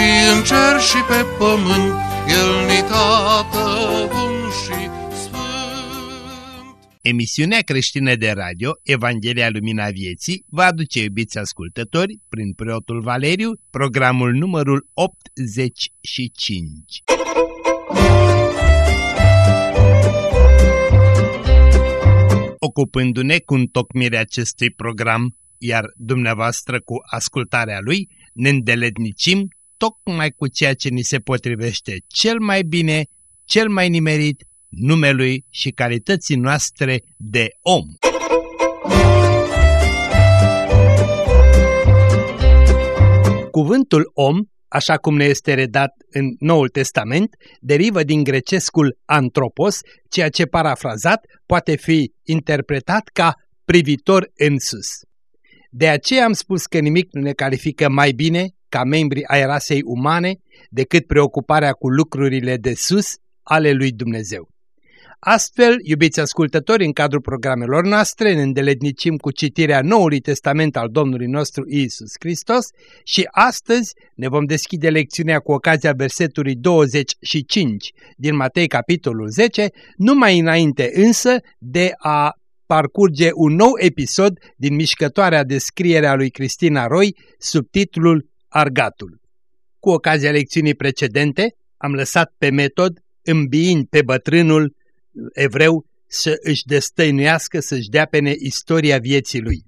și în cer și pe pământ, El ni tată bun și sfânt. Emisiunea creștină de radio Evanghelia Lumina Vieții va aduce, iubiți ascultători, prin preotul Valeriu, programul numărul 85. Ocupându-ne cu întocmirea acestui program, iar dumneavoastră cu ascultarea lui, ne îndeletnicim tocmai cu ceea ce ni se potrivește cel mai bine, cel mai nimerit, numelui și calității noastre de om. Cuvântul om, așa cum ne este redat în Noul Testament, derivă din grecescul antropos, ceea ce parafrazat poate fi interpretat ca privitor în sus. De aceea am spus că nimic nu ne califică mai bine ca membri ai rasei umane decât preocuparea cu lucrurile de sus ale lui Dumnezeu. Astfel, iubiți ascultători, în cadrul programelor noastre ne îndeletnicim cu citirea Noului Testament al Domnului nostru Isus Hristos și astăzi ne vom deschide lecțiunea cu ocazia versetului 25 din Matei capitolul 10, numai înainte însă de a parcurge un nou episod din mișcătoarea descriere a lui Cristina Roy sub titlul Argatul. Cu ocazia lecțiunii precedente am lăsat pe metod îmbiind pe bătrânul evreu să își destăinuiască, să-și dea pene istoria vieții lui.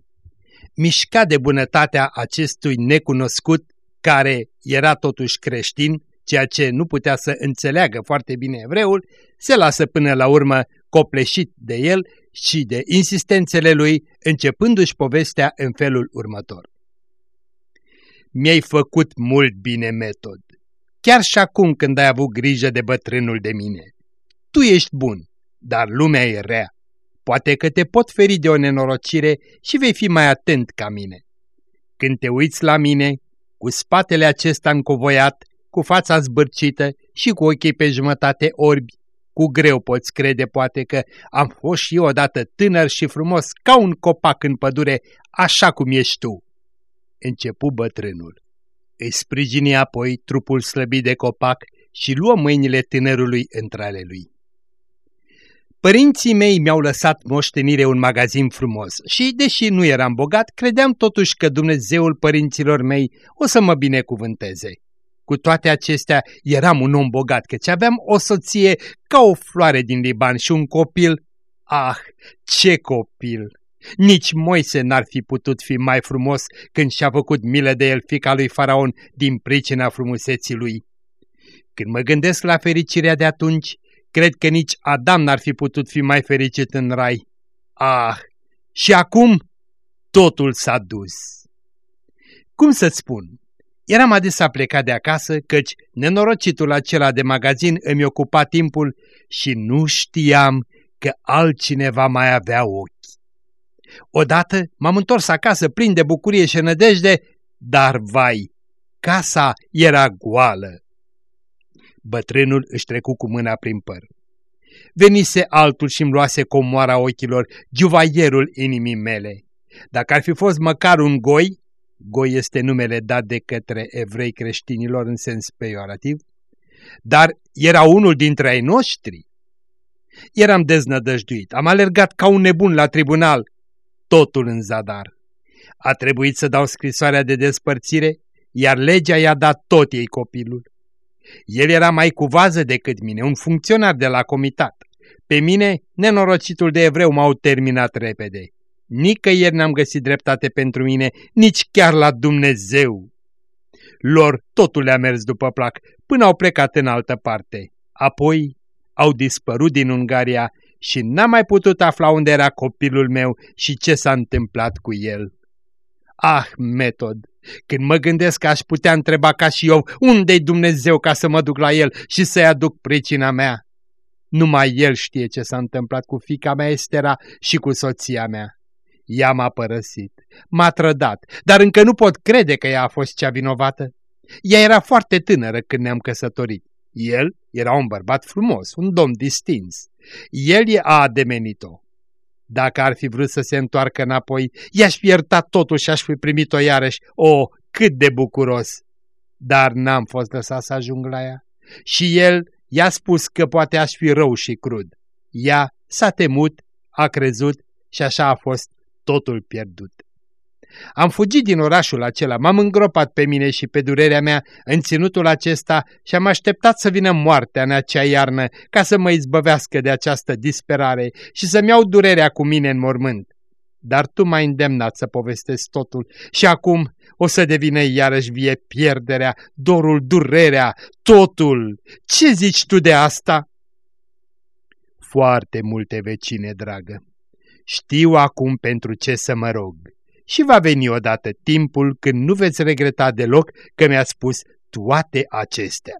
Mișca de bunătatea acestui necunoscut, care era totuși creștin, ceea ce nu putea să înțeleagă foarte bine evreul, se lasă până la urmă copleșit de el și de insistențele lui, începându-și povestea în felul următor. Mi-ai făcut mult bine, metod, chiar și acum când ai avut grijă de bătrânul de mine. Tu ești bun, dar lumea e rea. Poate că te pot feri de o nenorocire și vei fi mai atent ca mine. Când te uiți la mine, cu spatele acesta încovoiat, cu fața zbârcită și cu ochii pe jumătate orbi, cu greu poți crede poate că am fost și eu odată tânăr și frumos ca un copac în pădure, așa cum ești tu. Începu bătrânul. Îi sprijini apoi trupul slăbit de copac și luă mâinile tânărului între ale lui. Părinții mei mi-au lăsat moștenire un magazin frumos și, deși nu eram bogat, credeam totuși că Dumnezeul părinților mei o să mă binecuvânteze. Cu toate acestea, eram un om bogat, căci aveam o soție ca o floare din Liban și un copil. Ah, ce copil! Nici Moise n-ar fi putut fi mai frumos când și-a făcut milă de el fica lui Faraon din pricina frumuseții lui. Când mă gândesc la fericirea de atunci, Cred că nici Adam n-ar fi putut fi mai fericit în rai. Ah, și acum totul s-a dus. Cum să-ți spun? Eram adesea plecat de acasă, căci nenorocitul acela de magazin îmi ocupa timpul și nu știam că altcineva mai avea ochi. Odată m-am întors acasă plin de bucurie și nădejde, dar vai, casa era goală. Bătrânul își trecu cu mâna prin păr. Venise altul și-mi luase comoara ochilor, juvaierul inimii mele. Dacă ar fi fost măcar un goi, goi este numele dat de către evrei creștinilor în sens peiorativ, dar era unul dintre ai noștri. Eram deznădăjduit, am alergat ca un nebun la tribunal, totul în zadar. A trebuit să dau scrisoarea de despărțire, iar legea i-a dat tot ei copilul. El era mai cu vază decât mine, un funcționar de la comitat. Pe mine, nenorocitul de evreu m-au terminat repede. Nicăieri n-am găsit dreptate pentru mine, nici chiar la Dumnezeu. Lor totul le-a mers după plac, până au plecat în altă parte. Apoi au dispărut din Ungaria și n-am mai putut afla unde era copilul meu și ce s-a întâmplat cu el. Ah, metod! Când mă gândesc că aș putea întreba ca și eu unde-i Dumnezeu ca să mă duc la el și să-i aduc pricina mea. Numai el știe ce s-a întâmplat cu fica mea Estera și cu soția mea. Ea m-a părăsit, m-a trădat, dar încă nu pot crede că ea a fost cea vinovată. Ea era foarte tânără când ne-am căsătorit. El era un bărbat frumos, un domn distins. El a ademenit-o. Dacă ar fi vrut să se întoarcă înapoi, i-aș fi iertat totul și aș fi primit-o iarăși. O, cât de bucuros! Dar n-am fost lăsat să ajung la ea. Și el i-a spus că poate aș fi rău și crud. Ea s-a temut, a crezut și așa a fost totul pierdut. Am fugit din orașul acela, m-am îngropat pe mine și pe durerea mea în ținutul acesta și am așteptat să vină moartea în acea iarnă ca să mă izbăvească de această disperare și să-mi iau durerea cu mine în mormânt. Dar tu m-ai îndemnat să povestesc totul și acum o să devine iarăși vie pierderea, dorul, durerea, totul. Ce zici tu de asta? Foarte multe vecine, dragă. Știu acum pentru ce să mă rog și va veni odată timpul când nu veți regreta deloc că mi-a spus toate acestea.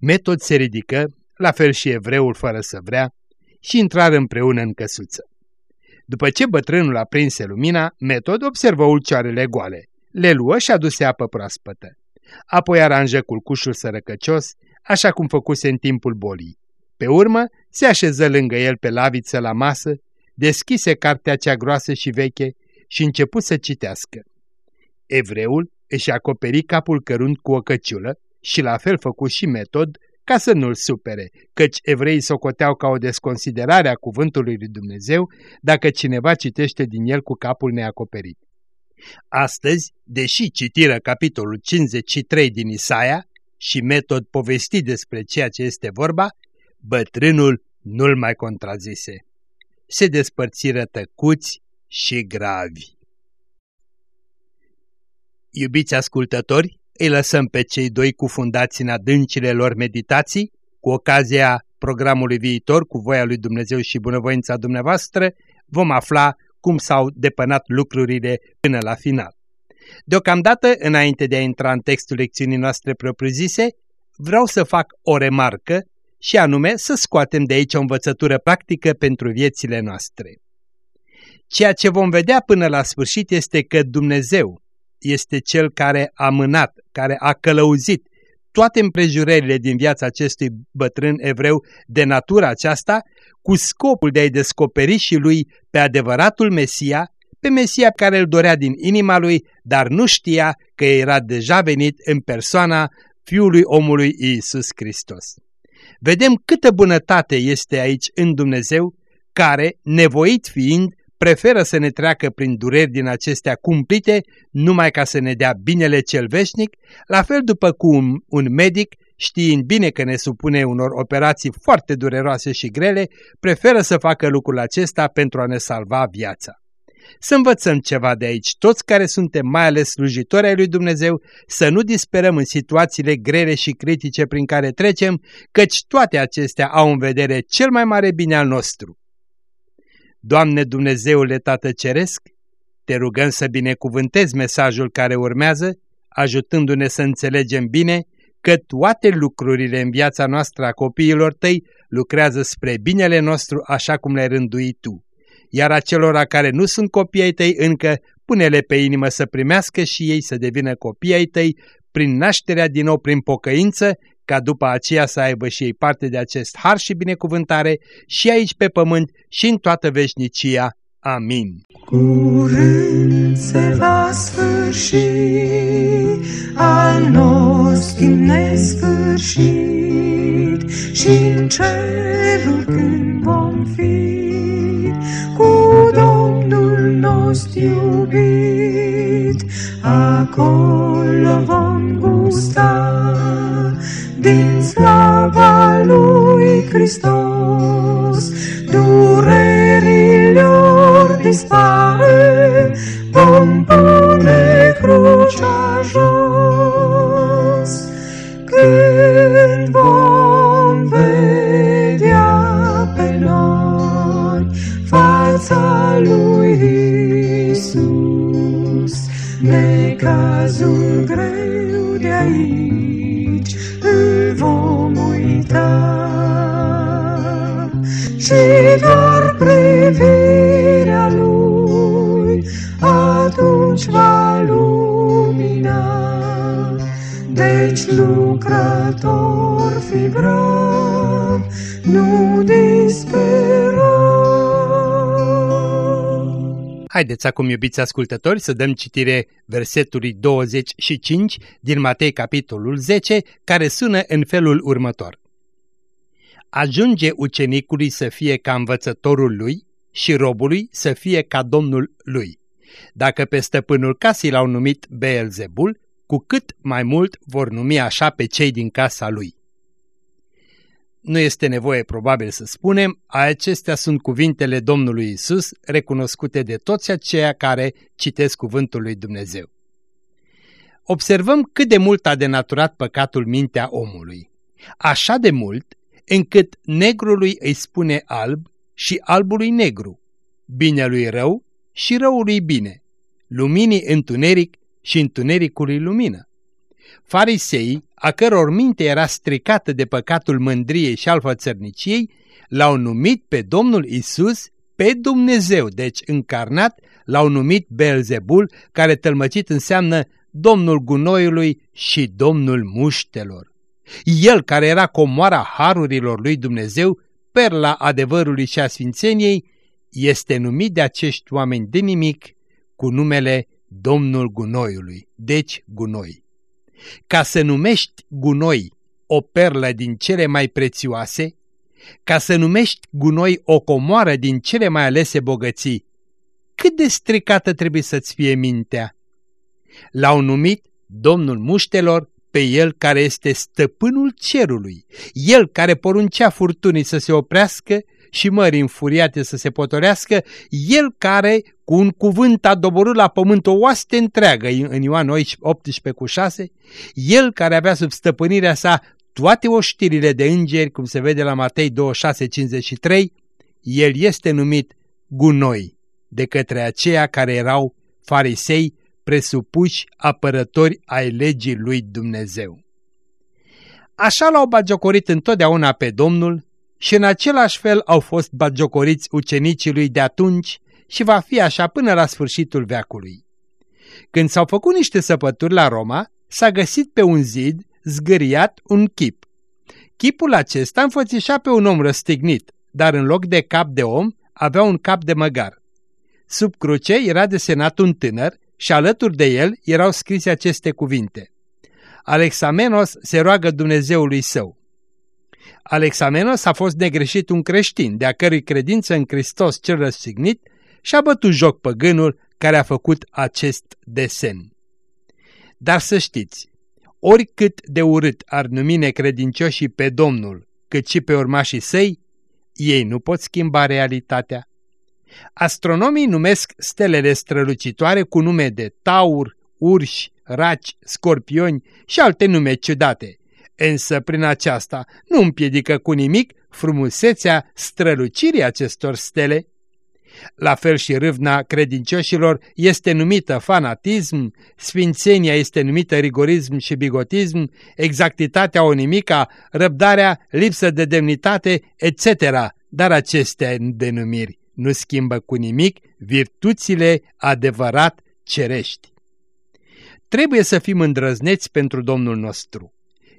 Metod se ridică, la fel și evreul fără să vrea, și intrară împreună în căsuță. După ce bătrânul aprinse lumina, Metod observă ulcioarele goale, le luă și aduse apă proaspătă. Apoi aranjă culcușul sărăcăcios, așa cum făcuse în timpul bolii. Pe urmă, se așeză lângă el pe laviță la masă, deschise cartea cea groasă și veche și început să citească. Evreul își acoperi capul cărunt cu o căciulă și la fel făcu și metod ca să nu-l supere, căci evreii socoteau ca o desconsiderare a cuvântului lui Dumnezeu dacă cineva citește din el cu capul neacoperit. Astăzi, deși citiră capitolul 53 din Isaia și metod povesti despre ceea ce este vorba, bătrânul nu-l mai contrazise. Se despărțiră tăcuți și gravi. Iubiți ascultători, îi lăsăm pe cei doi cufundați în adâncile lor meditații, cu ocazia programului viitor, cu voia lui Dumnezeu și bunăvoința dumneavoastră, vom afla cum s-au depănat lucrurile până la final. Deocamdată, înainte de a intra în textul lecțiunii noastre propriu-zise, vreau să fac o remarcă și anume să scoatem de aici o învățătură practică pentru viețile noastre. Ceea ce vom vedea până la sfârșit este că Dumnezeu este Cel care a mânat, care a călăuzit toate împrejurările din viața acestui bătrân evreu de natura aceasta, cu scopul de a-i descoperi și lui pe adevăratul Mesia, pe Mesia care îl dorea din inima lui, dar nu știa că era deja venit în persoana Fiului omului Iisus Hristos. Vedem câtă bunătate este aici în Dumnezeu, care, nevoit fiind, preferă să ne treacă prin dureri din acestea cumplite numai ca să ne dea binele cel veșnic, la fel după cum un medic, știind bine că ne supune unor operații foarte dureroase și grele, preferă să facă lucrul acesta pentru a ne salva viața. Să învățăm ceva de aici, toți care suntem mai ales slujitori ai lui Dumnezeu, să nu disperăm în situațiile grele și critice prin care trecem, căci toate acestea au în vedere cel mai mare bine al nostru. Doamne Dumnezeule Tată Ceresc, te rugăm să binecuvântezi mesajul care urmează, ajutându-ne să înțelegem bine că toate lucrurile în viața noastră a copiilor tăi lucrează spre binele nostru așa cum le-ai rânduit tu. Iar acelora care nu sunt copii ai tăi încă, pune-le pe inimă să primească și ei să devină copii ai tăi prin nașterea din nou prin pocăință ca după aceea să aibă și ei parte de acest har și binecuvântare și aici pe pământ și în toată veșnicia. Amin. Curând se va sfârși al nostru nesfârșit și în cerul când vom fi cu Domnul nostru iubit, acolo vom gusta din slava lui Hristos, durerilor dispare, vom pune crucea jos. Când vom vedea pe noi fața lui Isus, necazul greu de aici îl vom uita. Și doar privirea lui atunci va lumina. Deci lucrător fi brav, nu dispera. Haideți acum, iubiți ascultători, să dăm citire versetului 25 din Matei capitolul 10, care sună în felul următor. Ajunge ucenicului să fie ca învățătorul lui și robului să fie ca domnul lui. Dacă pe stăpânul casei l-au numit Beelzebul, cu cât mai mult vor numi așa pe cei din casa lui. Nu este nevoie probabil să spunem, acestea sunt cuvintele Domnului Isus, recunoscute de toți aceia care citesc cuvântul lui Dumnezeu. Observăm cât de mult a denaturat păcatul mintea omului. Așa de mult încât negrului îi spune alb și albului negru, binelui rău și răului bine, luminii întuneric și întunericului lumină. Fariseii, a căror minte era stricată de păcatul mândriei și al fățărniciei, l-au numit pe Domnul Isus pe Dumnezeu, deci încarnat, l-au numit Belzebul, care tălmăcit înseamnă Domnul gunoiului și Domnul muștelor. El care era comoara harurilor lui Dumnezeu, perla adevărului și a sfințeniei, este numit de acești oameni de nimic cu numele Domnul gunoiului, deci gunoi. Ca să numești gunoi o perlă din cele mai prețioase, ca să numești gunoi o comoară din cele mai alese bogății, cât de stricată trebuie să-ți fie mintea? L-au numit Domnul muștelor pe el care este stăpânul cerului, el care poruncea furtunii să se oprească și mări înfuriate să se potorească, el care cu un cuvânt a doborât la pământ o oaste întreagă în Ioan 18 cu 6, el care avea sub stăpânirea sa toate oștirile de îngeri, cum se vede la Matei 26-53, el este numit gunoi de către aceia care erau farisei presupuși apărători ai legii lui Dumnezeu. Așa l-au bagiocorit întotdeauna pe Domnul și în același fel au fost bagiocoriți ucenicii lui de atunci și va fi așa până la sfârșitul veacului. Când s-au făcut niște săpături la Roma, s-a găsit pe un zid zgâriat un chip. Chipul acesta înfățișa pe un om răstignit, dar în loc de cap de om avea un cap de măgar. Sub cruce era desenat un tânăr și alături de el erau scrise aceste cuvinte. Alexamenos se roagă Dumnezeului său. Alexamenos a fost negreșit un creștin, de a cărui credință în Hristos cel răstignit și-a bătut joc păgânul care a făcut acest desen. Dar să știți, oricât de urât ar numi necredincioșii pe Domnul, cât și pe urmașii săi, ei nu pot schimba realitatea. Astronomii numesc stelele strălucitoare cu nume de taur, urși, raci, scorpioni și alte nume ciudate, însă prin aceasta nu împiedică cu nimic frumusețea strălucirii acestor stele. La fel și râvna credincioșilor este numită fanatism, sfințenia este numită rigorism și bigotism, exactitatea o nimica, răbdarea, lipsă de demnitate, etc., dar aceste denumiri nu schimbă cu nimic virtuțile adevărat cerești. Trebuie să fim îndrăzneți pentru Domnul nostru.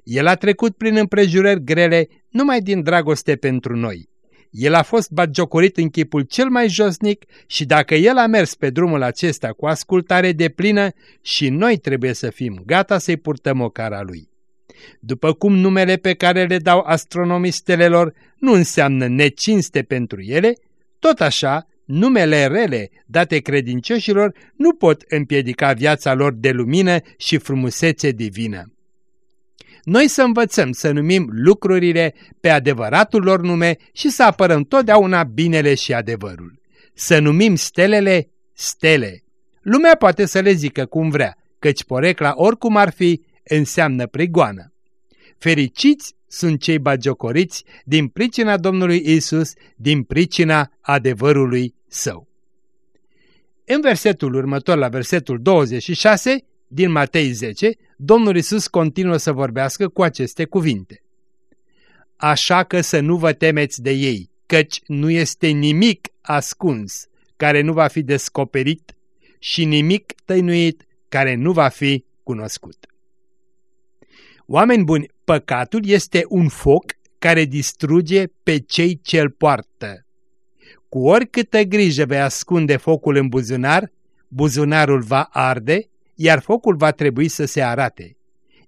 El a trecut prin împrejurări grele numai din dragoste pentru noi. El a fost bagiocorit în chipul cel mai josnic și dacă el a mers pe drumul acesta cu ascultare de plină, și noi trebuie să fim gata să-i purtăm o cara lui. După cum numele pe care le dau astronomii stelelor nu înseamnă necinste pentru ele, tot așa, numele rele date credincioșilor nu pot împiedica viața lor de lumină și frumusețe divină. Noi să învățăm să numim lucrurile pe adevăratul lor nume și să apărăm totdeauna binele și adevărul. Să numim stelele stele. Lumea poate să le zică cum vrea, căci porecla oricum ar fi înseamnă prigoană. Fericiți sunt cei bagiocoriți din pricina Domnului Isus, din pricina adevărului său. În versetul următor, la versetul 26 din Matei 10, Domnul Isus continuă să vorbească cu aceste cuvinte. Așa că să nu vă temeți de ei, căci nu este nimic ascuns care nu va fi descoperit și nimic tăinuit care nu va fi cunoscut. Oameni buni, păcatul este un foc care distruge pe cei ce-l poartă. Cu oricâtă grijă vei ascunde focul în buzunar, buzunarul va arde, iar focul va trebui să se arate.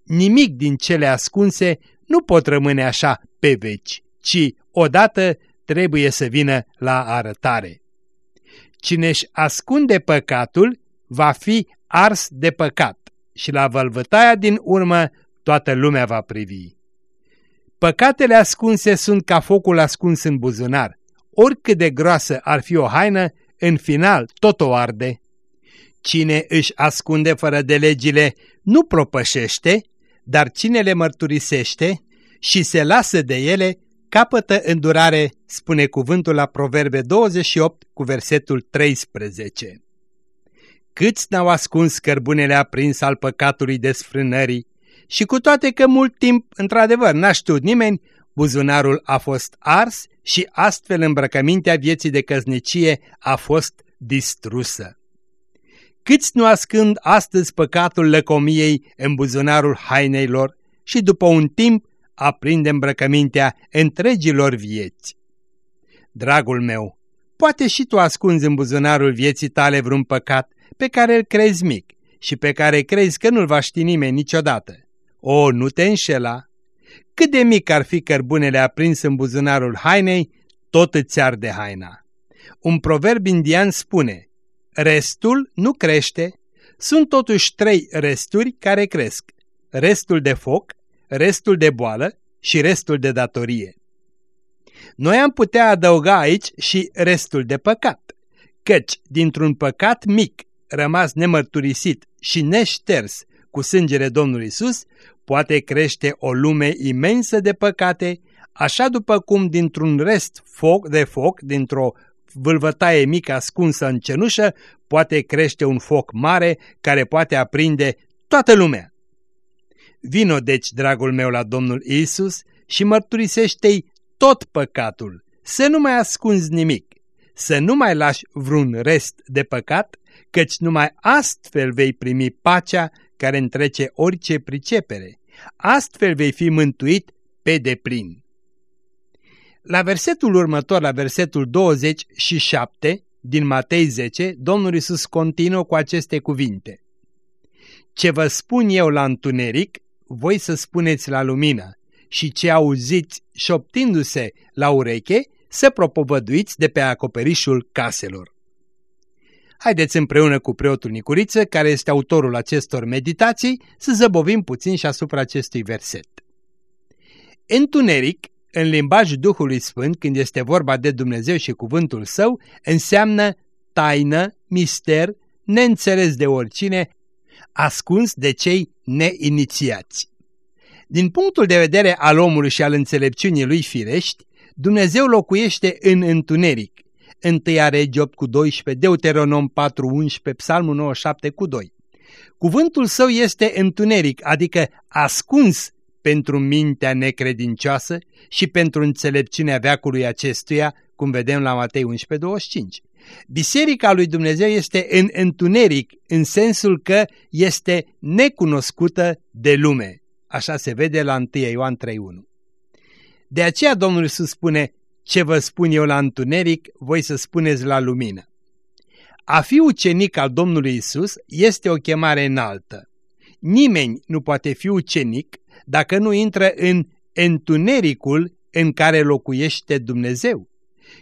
Nimic din cele ascunse nu pot rămâne așa pe veci, ci odată trebuie să vină la arătare. Cine își ascunde păcatul va fi ars de păcat și la vălvătaia din urmă toată lumea va privi. Păcatele ascunse sunt ca focul ascuns în buzunar. Oricât de groasă ar fi o haină, în final tot o arde. Cine își ascunde fără de legile nu propășește, dar cine le mărturisește și se lasă de ele, capătă îndurare, spune cuvântul la Proverbe 28 cu versetul 13. Câți n-au ascuns cărbunele aprins al păcatului desfrânării și cu toate că mult timp, într-adevăr, n-a știut nimeni, buzunarul a fost ars și astfel îmbrăcămintea vieții de căznicie a fost distrusă. Câți nu ascund astăzi păcatul lăcomiei în buzunarul hainelor și după un timp aprinde îmbrăcămintea întregilor vieți. Dragul meu, poate și tu ascunzi în buzunarul vieții tale vreun păcat pe care îl crezi mic și pe care crezi că nu-l va ști nimeni niciodată. O, nu te înșela! Cât de mic ar fi cărbunele aprins în buzunarul hainei, tot îți arde haina. Un proverb indian spune, restul nu crește, sunt totuși trei resturi care cresc, restul de foc, restul de boală și restul de datorie. Noi am putea adăuga aici și restul de păcat, căci dintr-un păcat mic, rămas nemărturisit și neșters cu sângele Domnului Isus, poate crește o lume imensă de păcate, așa după cum dintr-un rest foc de foc, dintr-o vâlvătaie mică ascunsă în cenușă, poate crește un foc mare care poate aprinde toată lumea. Vino deci, dragul meu, la Domnul Isus și mărturisește-i tot păcatul, să nu mai ascunzi nimic, să nu mai lași vreun rest de păcat, căci numai astfel vei primi pacea care întrece orice pricepere. Astfel vei fi mântuit pe deplin. La versetul următor, la versetul 27 din Matei 10, Domnul Isus continuă cu aceste cuvinte. Ce vă spun eu la întuneric, voi să spuneți la lumină și ce auziți șoptindu-se la ureche, să propovăduiți de pe acoperișul caselor. Haideți împreună cu preotul Nicuriță, care este autorul acestor meditații, să zăbovim puțin și asupra acestui verset. Întuneric, în limbaj Duhului Sfânt, când este vorba de Dumnezeu și cuvântul său, înseamnă taină, mister, neînțeles de oricine, ascuns de cei neinițiați. Din punctul de vedere al omului și al înțelepciunii lui firești, Dumnezeu locuiește în întuneric, 1 Regi 8 cu 12, Deuteronom 4, 11, Psalmul 97 cu 2. Cuvântul său este întuneric, adică ascuns pentru mintea necredincioasă și pentru înțelepciunea veacului acestuia, cum vedem la Matei 11, 25. Biserica lui Dumnezeu este în întuneric, în sensul că este necunoscută de lume. Așa se vede la 1 Ioan 3.1. De aceea Domnul Iisus spune, ce vă spun eu la întuneric, voi să spuneți la lumină. A fi ucenic al Domnului Isus este o chemare înaltă. Nimeni nu poate fi ucenic dacă nu intră în întunericul în care locuiește Dumnezeu.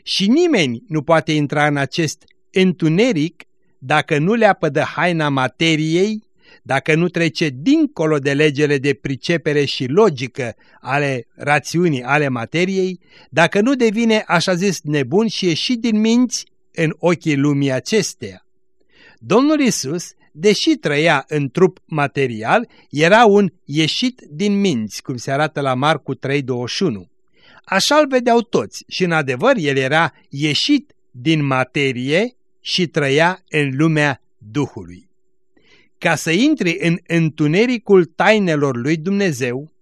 Și nimeni nu poate intra în acest întuneric dacă nu le apădă haina materiei dacă nu trece dincolo de legele de pricepere și logică ale rațiunii, ale materiei, dacă nu devine, așa zis, nebun și ieșit din minți în ochii lumii acesteia. Domnul Isus, deși trăia în trup material, era un ieșit din minți, cum se arată la Marcu 3.21. Așa îl vedeau toți și, în adevăr, el era ieșit din materie, și trăia în lumea Duhului. Ca să intri în întunericul tainelor lui Dumnezeu,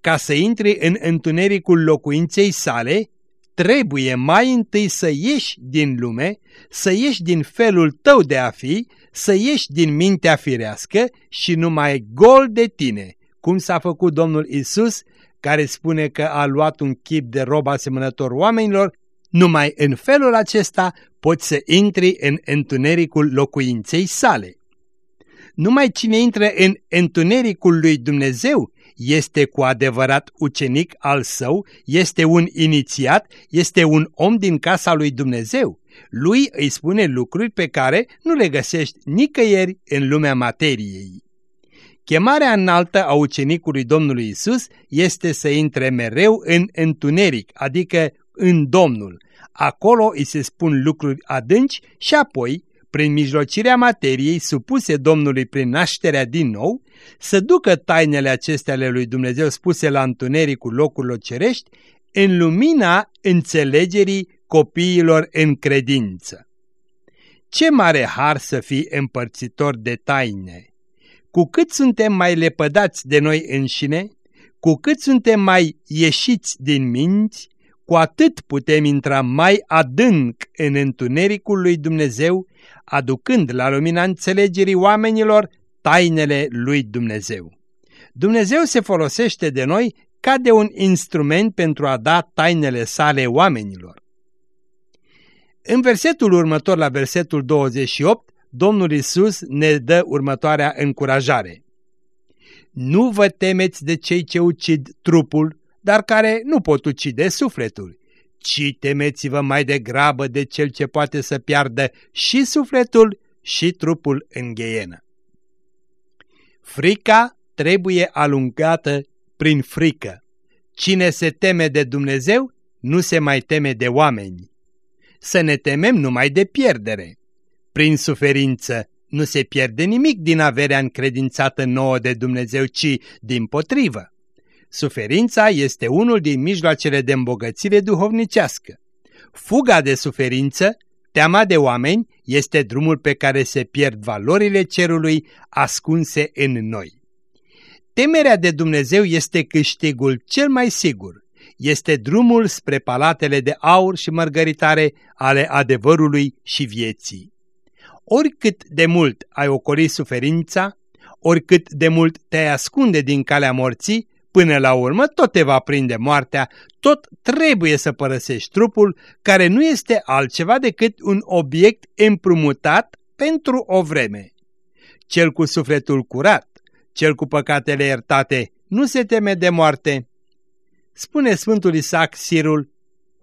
ca să intri în întunericul locuinței sale, trebuie mai întâi să ieși din lume, să ieși din felul tău de a fi, să ieși din mintea firească și numai gol de tine, cum s-a făcut Domnul Isus, care spune că a luat un chip de rob asemănător oamenilor, numai în felul acesta poți să intri în întunericul locuinței sale. Numai cine intră în întunericul lui Dumnezeu este cu adevărat ucenic al său, este un inițiat, este un om din casa lui Dumnezeu. Lui îi spune lucruri pe care nu le găsești nicăieri în lumea materiei. Chemarea înaltă a ucenicului Domnului Isus este să intre mereu în întuneric, adică în Domnul. Acolo îi se spun lucruri adânci și apoi, prin mijlocirea materiei supuse Domnului prin nașterea din nou, să ducă tainele acestea ale lui Dumnezeu spuse la întunericul locurilor cerești în lumina înțelegerii copiilor în credință. Ce mare har să fii împărțitor de taine! Cu cât suntem mai lepădați de noi înșine, cu cât suntem mai ieșiți din minți, cu atât putem intra mai adânc în întunericul lui Dumnezeu, aducând la lumina înțelegerii oamenilor tainele lui Dumnezeu. Dumnezeu se folosește de noi ca de un instrument pentru a da tainele sale oamenilor. În versetul următor, la versetul 28, Domnul Isus ne dă următoarea încurajare. Nu vă temeți de cei ce ucid trupul, dar care nu pot ucide sufletul, ci temeți-vă mai degrabă de cel ce poate să piardă și sufletul și trupul în gheienă. Frica trebuie alungată prin frică. Cine se teme de Dumnezeu nu se mai teme de oameni. Să ne temem numai de pierdere. Prin suferință nu se pierde nimic din averea încredințată nouă de Dumnezeu, ci din potrivă. Suferința este unul din mijloacele de îmbogățire duhovnicească. Fuga de suferință, teama de oameni, este drumul pe care se pierd valorile cerului ascunse în noi. Temerea de Dumnezeu este câștigul cel mai sigur. Este drumul spre palatele de aur și mărgăritare ale adevărului și vieții. Oricât de mult ai ocolit suferința, oricât de mult te-ai ascunde din calea morții, Până la urmă tot te va prinde moartea, tot trebuie să părăsești trupul, care nu este altceva decât un obiect împrumutat pentru o vreme. Cel cu sufletul curat, cel cu păcatele iertate, nu se teme de moarte. Spune Sfântul Isaac Sirul,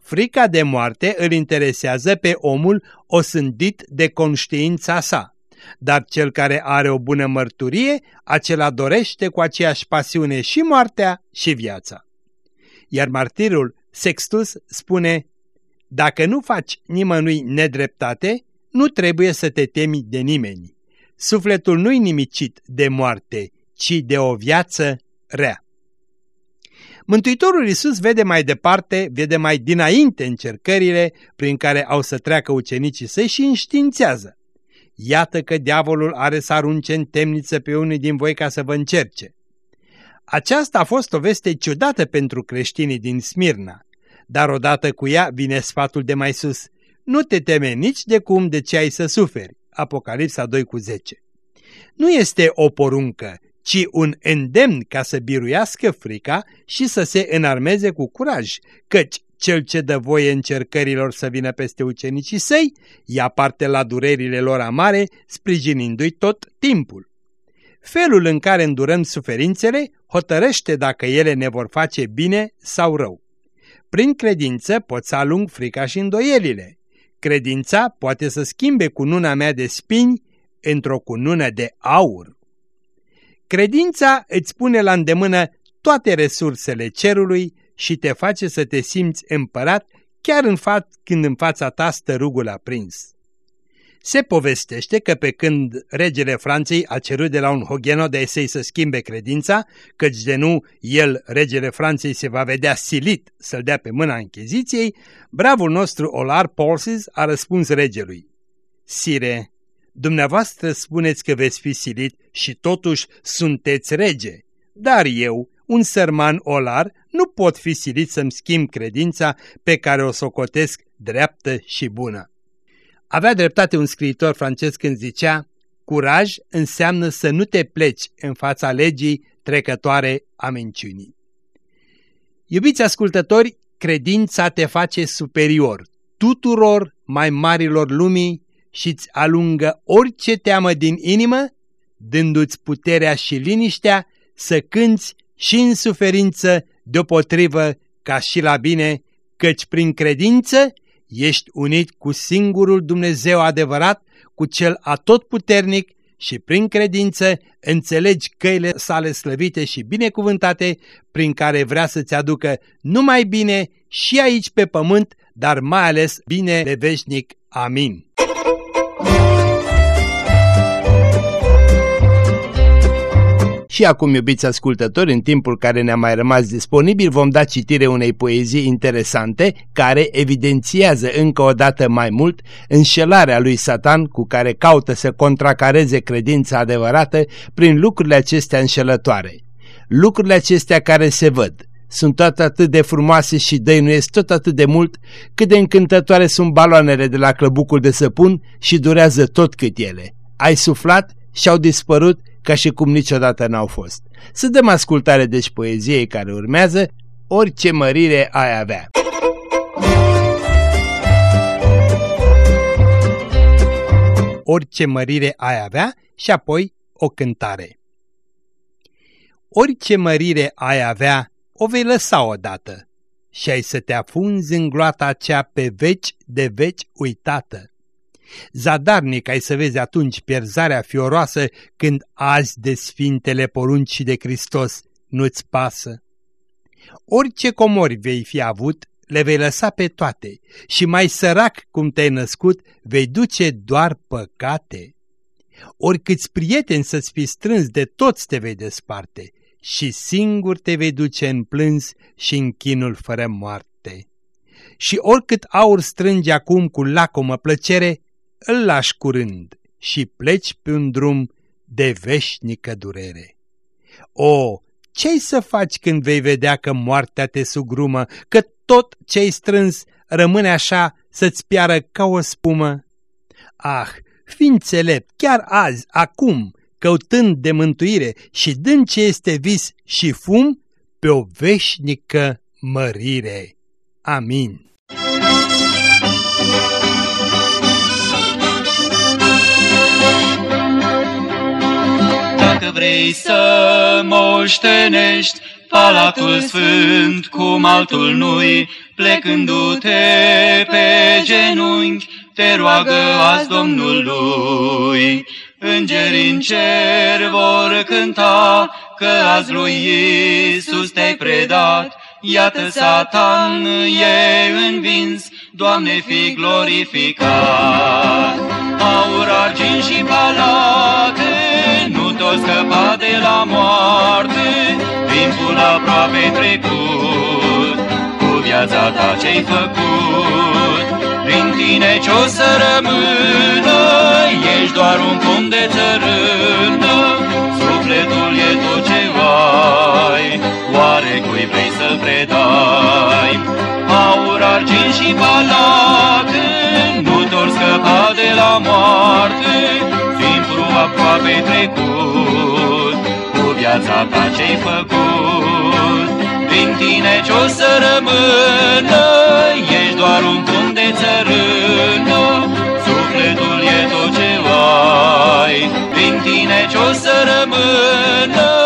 frica de moarte îl interesează pe omul osândit de conștiința sa dar cel care are o bună mărturie, acela dorește cu aceeași pasiune și moartea și viața. Iar martirul Sextus spune, dacă nu faci nimănui nedreptate, nu trebuie să te temi de nimeni. Sufletul nu-i nimicit de moarte, ci de o viață rea. Mântuitorul Iisus vede mai departe, vede mai dinainte încercările prin care au să treacă ucenicii săi și înștiințează. Iată că diavolul are să arunce în temniță pe unii din voi ca să vă încerce. Aceasta a fost o veste ciudată pentru creștinii din Smirna, dar odată cu ea vine sfatul de mai sus. Nu te teme nici de cum de ce ai să suferi. Apocalipsa 2 cu 10. Nu este o poruncă, ci un îndemn ca să biruiască frica și să se înarmeze cu curaj, căci cel ce dă voie încercărilor să vină peste ucenicii săi, ia parte la durerile lor amare, sprijinindu-i tot timpul. Felul în care îndurăm suferințele hotărăște dacă ele ne vor face bine sau rău. Prin credință pot să alung frica și îndoielile. Credința poate să schimbe cununa mea de spini într-o cunună de aur. Credința îți pune la îndemână toate resursele cerului și te face să te simți împărat chiar în fa când în fața ta stă rugul aprins. Se povestește că pe când regele Franței a cerut de la un hoghenot de esei să schimbe credința, căci de nu el, regele Franței, se va vedea silit să-l dea pe mâna închiziției, bravul nostru Olar Polsis a răspuns regelui. Sire, dumneavoastră spuneți că veți fi silit și totuși sunteți rege, dar eu, un sărman olar, nu pot fi silit să-mi schimb credința pe care o socotesc dreaptă și bună. Avea dreptate un scriitor francez când zicea, curaj înseamnă să nu te pleci în fața legii trecătoare a minciunii. Iubiți ascultători, credința te face superior tuturor mai marilor lumii și îți alungă orice teamă din inimă, dându-ți puterea și liniștea să cânți și în suferință deopotrivă ca și la bine, căci prin credință ești unit cu singurul Dumnezeu adevărat, cu cel atotputernic și prin credință înțelegi căile sale slăvite și binecuvântate prin care vrea să-ți aducă numai bine și aici pe pământ, dar mai ales bine de veșnic. Amin. Și acum, iubiți ascultători, în timpul care ne-a mai rămas disponibil, vom da citire unei poezii interesante care evidențiază încă o dată mai mult înșelarea lui Satan cu care caută să contracareze credința adevărată prin lucrurile acestea înșelătoare. Lucrurile acestea care se văd sunt tot atât de frumoase și dăinuiesc tot atât de mult cât de încântătoare sunt baloanele de la clăbucul de săpun și durează tot cât ele. Ai suflat și au dispărut ca și cum niciodată n-au fost. Să dăm ascultare deci poeziei care urmează, orice mărire ai avea. Orice mărire ai avea și apoi o cântare. Orice mărire ai avea, o vei lăsa odată și ai să te afunzi în gloata aceea pe veci de veci uitată Zadarnic ai să vezi atunci pierzarea fioroasă când azi de sfintele porunci de Hristos nu-ți pasă. Orice comori vei fi avut, le vei lăsa pe toate și mai sărac cum te-ai născut, vei duce doar păcate. Oricâți prieteni să-ți fi strâns, de toți te vei desparte și singur te vei duce în plâns și în chinul fără moarte. Și oricât aur strânge acum cu lacomă plăcere, îl lași curând și pleci pe un drum de veșnică durere. O, ce-ai să faci când vei vedea că moartea te sugrumă, că tot ce-ai strâns rămâne așa să-ți piară ca o spumă? Ah, fi înțelept, chiar azi, acum, căutând de mântuire și dând ce este vis și fum, pe o veșnică mărire. Amin. Dacă vrei să moștenești Palatul Sfânt cum altul nu-i, plecându-te pe genunchi, te roagă azi Domnului. Îngerii în cer vor cânta că azi lui Iisus te-ai predat, Iată Satan e învins, Doamne fi glorificat. Aur, argint și palate, nu tot scăpa de la moarte, timpul aproape trecut, cu viața ta ce-ai făcut. Prin tine ce-o să rămână, ești doar un pom de țărână, sufletul e tot ce ai, oare cui vrei să-l predai? Aur, argint și palate, nu doar scăpa de la moarte, timpul aproape trecut, cu viața ta ce-ai făcut. Din tine ce-o să rămână, ești doar un punct de țărână, sufletul e tot ce ai, din tine ce-o să rămână,